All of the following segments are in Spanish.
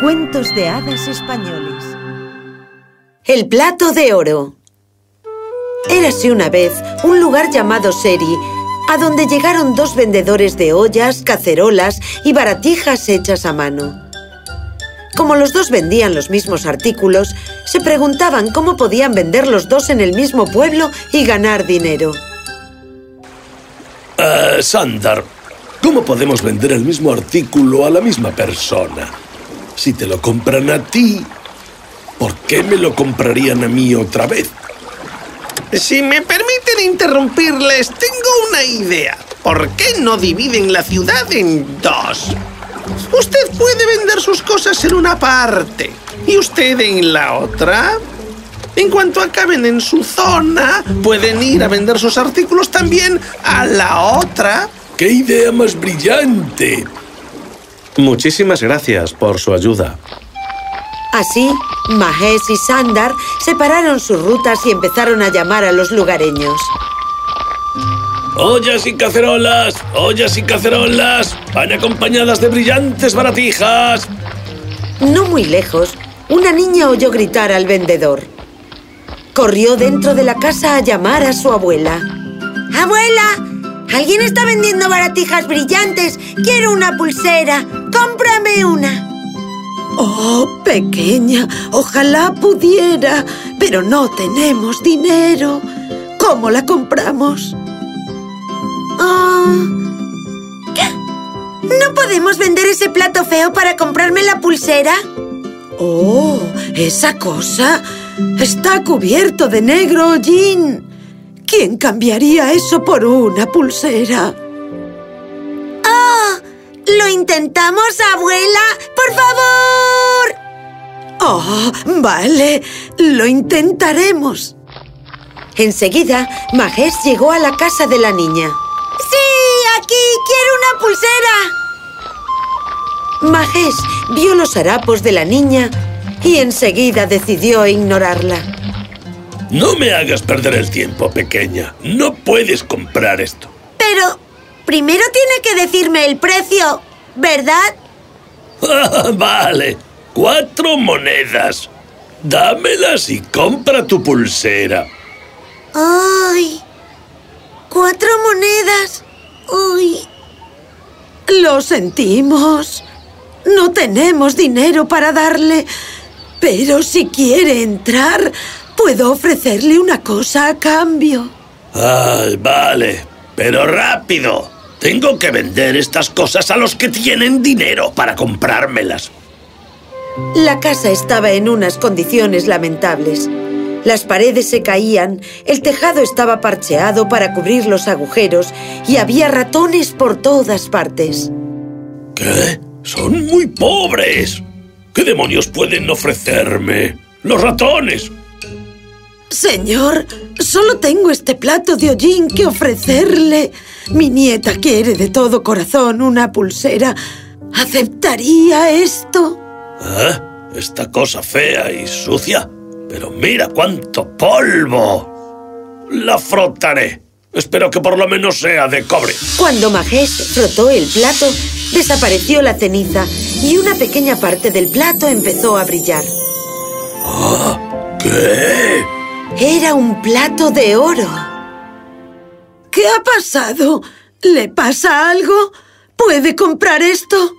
Cuentos de hadas españoles El plato de oro Érase una vez un lugar llamado Seri a donde llegaron dos vendedores de ollas, cacerolas y baratijas hechas a mano. Como los dos vendían los mismos artículos, se preguntaban cómo podían vender los dos en el mismo pueblo y ganar dinero. Uh, Sandar, ¿cómo podemos vender el mismo artículo a la misma persona? Si te lo compran a ti, ¿por qué me lo comprarían a mí otra vez? Si me permiten interrumpirles, tengo una idea. ¿Por qué no dividen la ciudad en dos? Usted puede vender sus cosas en una parte y usted en la otra. En cuanto acaben en su zona, pueden ir a vender sus artículos también a la otra. ¡Qué idea más brillante! Muchísimas gracias por su ayuda. Así, Mahesh y Sandar separaron sus rutas y empezaron a llamar a los lugareños. ¡Ollas y cacerolas! ¡Ollas y cacerolas! ¡Van acompañadas de brillantes baratijas! No muy lejos, una niña oyó gritar al vendedor. Corrió dentro de la casa a llamar a su abuela. ¡Abuela! ¿Alguien está vendiendo baratijas brillantes? Quiero una pulsera. ¡Cómprame una! Oh, pequeña, ojalá pudiera, pero no tenemos dinero. ¿Cómo la compramos? Oh. ¿Qué? ¿No podemos vender ese plato feo para comprarme la pulsera? Oh, esa cosa está cubierto de negro hollín. ¿Quién cambiaría eso por una pulsera? ¡Oh! ¿Lo intentamos, abuela? ¡Por favor! Oh, vale. Lo intentaremos. Enseguida, Mahesh llegó a la casa de la niña. ¡Sí! ¡Aquí! ¡Quiero una pulsera! Mahesh vio los harapos de la niña y enseguida decidió ignorarla. No me hagas perder el tiempo, pequeña. No puedes comprar esto. Pero primero tiene que decirme el precio, ¿verdad? vale, cuatro monedas. Dámelas y compra tu pulsera. ¡Ay! ¡Cuatro monedas! ¡Uy! Lo sentimos. No tenemos dinero para darle. Pero si quiere entrar, puedo ofrecerle una cosa a cambio. Ay, vale. Pero rápido. Tengo que vender estas cosas a los que tienen dinero para comprármelas. La casa estaba en unas condiciones lamentables. Las paredes se caían, el tejado estaba parcheado para cubrir los agujeros y había ratones por todas partes. ¿Qué? Son muy pobres. ¿Qué demonios pueden ofrecerme? ¡Los ratones! Señor, solo tengo este plato de hollín que ofrecerle. Mi nieta quiere de todo corazón una pulsera. ¿Aceptaría esto? ¿Eh? Esta cosa fea y sucia. Pero mira cuánto polvo. La frotaré. Espero que por lo menos sea de cobre. Cuando Mahesh frotó el plato, desapareció la ceniza y una pequeña parte del plato empezó a brillar. ¿Ah? ¿Qué? Era un plato de oro. ¿Qué ha pasado? ¿Le pasa algo? ¿Puede comprar esto?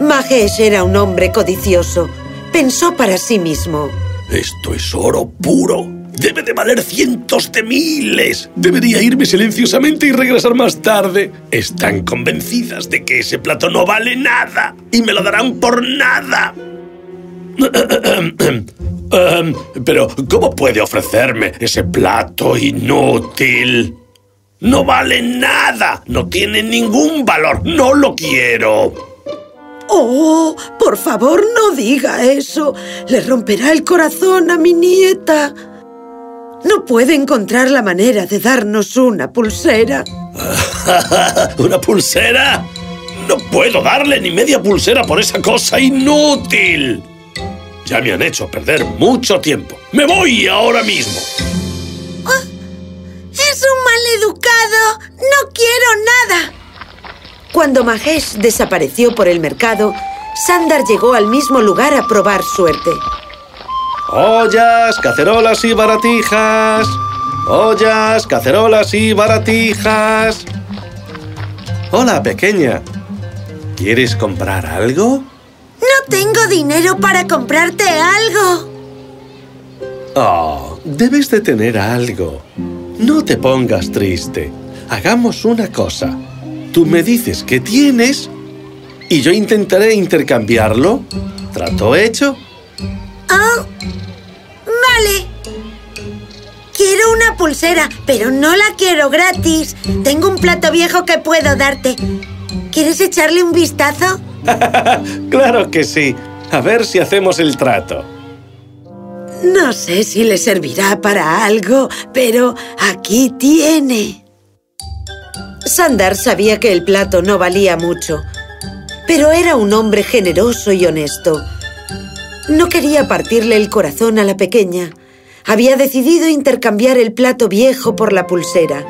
Mahesh era un hombre codicioso. Pensó para sí mismo. Esto es oro puro. Debe de valer cientos de miles. Debería irme silenciosamente y regresar más tarde. Están convencidas de que ese plato no vale nada y me lo darán por nada. Pero, ¿cómo puede ofrecerme ese plato inútil? No vale nada. No tiene ningún valor. No lo quiero. Oh, por favor, no diga eso. Le romperá el corazón a mi nieta. No puede encontrar la manera de darnos una pulsera. ¿Una pulsera? No puedo darle ni media pulsera por esa cosa inútil. Ya me han hecho perder mucho tiempo. ¡Me voy ahora mismo! Oh, ¡Es un maleducado! ¡No quiero nada! Cuando Mahesh desapareció por el mercado, Sandar llegó al mismo lugar a probar suerte. Ollas, cacerolas y baratijas. Ollas, cacerolas y baratijas. Hola, pequeña. ¿Quieres comprar algo? No tengo dinero para comprarte algo. Oh, debes de tener algo. No te pongas triste. Hagamos una cosa. Tú me dices qué tienes y yo intentaré intercambiarlo. ¿Trato hecho? Oh, vale. Quiero una pulsera, pero no la quiero gratis. Tengo un plato viejo que puedo darte. ¿Quieres echarle un vistazo? claro que sí. A ver si hacemos el trato. No sé si le servirá para algo, pero aquí tiene. Sandar sabía que el plato no valía mucho, pero era un hombre generoso y honesto. No quería partirle el corazón a la pequeña. Había decidido intercambiar el plato viejo por la pulsera.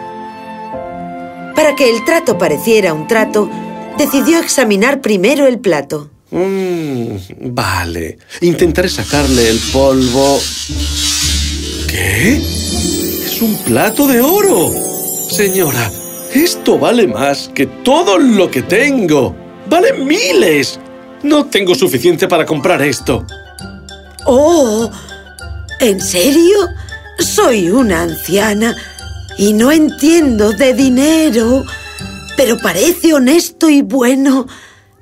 Para que el trato pareciera un trato, decidió examinar primero el plato. Mm, vale. Intentaré sacarle el polvo. ¿Qué? Es un plato de oro. Señora, esto vale más que todo lo que tengo. ¡Vale miles! No tengo suficiente para comprar esto. ¡Oh! ¿En serio? Soy una anciana y no entiendo de dinero, pero parece honesto y bueno.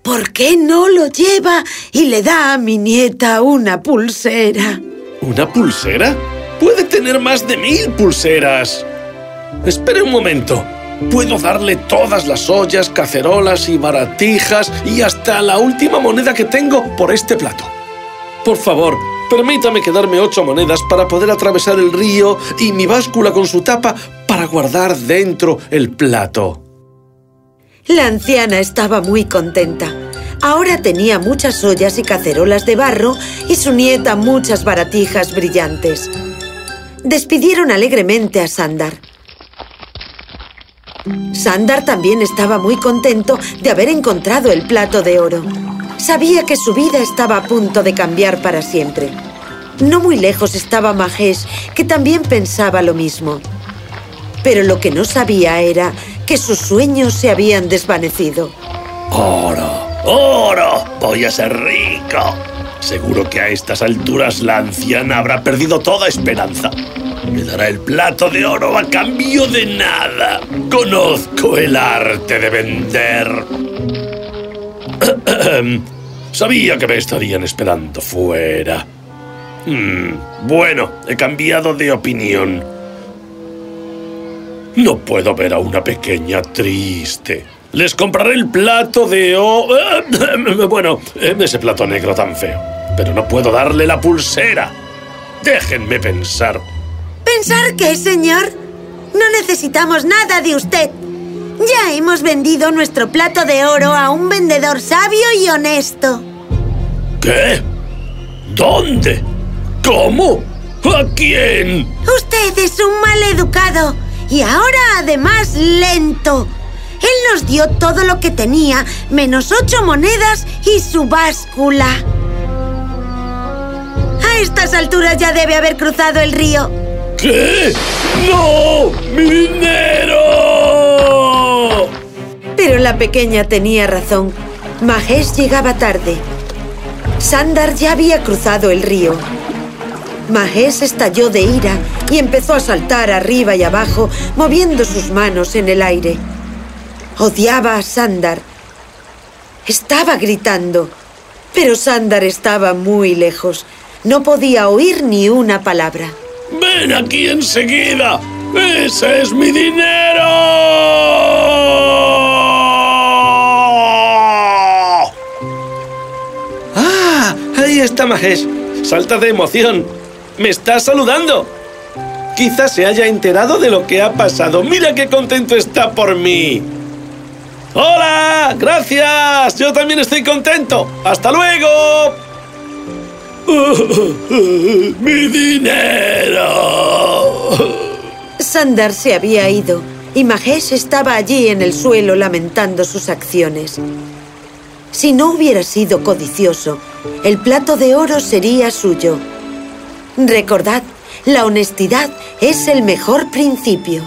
¿Por qué no lo lleva y le da a mi nieta una pulsera? ¿Una pulsera? Puede tener más de mil pulseras. Espere un momento. Puedo darle todas las ollas, cacerolas y baratijas y hasta la última moneda que tengo por este plato. Por favor, permítame quedarme ocho monedas para poder atravesar el río y mi báscula con su tapa para guardar dentro el plato. La anciana estaba muy contenta. Ahora tenía muchas ollas y cacerolas de barro y su nieta muchas baratijas brillantes. Despidieron alegremente a Sandar. Sandar también estaba muy contento de haber encontrado el plato de oro. Sabía que su vida estaba a punto de cambiar para siempre. No muy lejos estaba Mahesh, que también pensaba lo mismo. Pero lo que no sabía era que sus sueños se habían desvanecido. ¡Oro! ¡Oro! ¡Voy a ser rico! Seguro que a estas alturas la anciana habrá perdido toda esperanza. Me dará el plato de oro a cambio de nada. Conozco el arte de vender. Sabía que me estarían esperando fuera. Hmm, bueno, he cambiado de opinión. No puedo ver a una pequeña triste. Les compraré el plato de oro... Bueno, ese plato negro tan feo. Pero no puedo darle la pulsera. Déjenme pensar. ¿Pensar qué, señor? No necesitamos nada de usted. Ya hemos vendido nuestro plato de oro a un vendedor sabio y honesto. ¿Qué? ¿Dónde? ¿Cómo? ¿A quién? Usted es un mal educado y ahora además lento. Él nos dio todo lo que tenía, menos ocho monedas y su báscula. A estas alturas ya debe haber cruzado el río. ¿Qué? ¡No! ¡Mi dinero! Pero la pequeña tenía razón. Mahesh llegaba tarde. Sandar ya había cruzado el río. Mahesh estalló de ira y empezó a saltar arriba y abajo, moviendo sus manos en el aire. Odiaba a Sandar. Estaba gritando, pero Sandar estaba muy lejos. No podía oír ni una palabra. ¡Ven aquí enseguida! ¡Ese es mi dinero! ¡Ah! Ahí está Mahesh. Salta de emoción. ¡Me está saludando! Quizás se haya enterado de lo que ha pasado. ¡Mira qué contento está por mí! ¡Hola! ¡Gracias! Yo también estoy contento. ¡Hasta luego! ¡Mi dinero! Sandar se había ido y Mahesh estaba allí en el suelo lamentando sus acciones. Si no hubiera sido codicioso, el plato de oro sería suyo. Recordad, la honestidad es el mejor principio.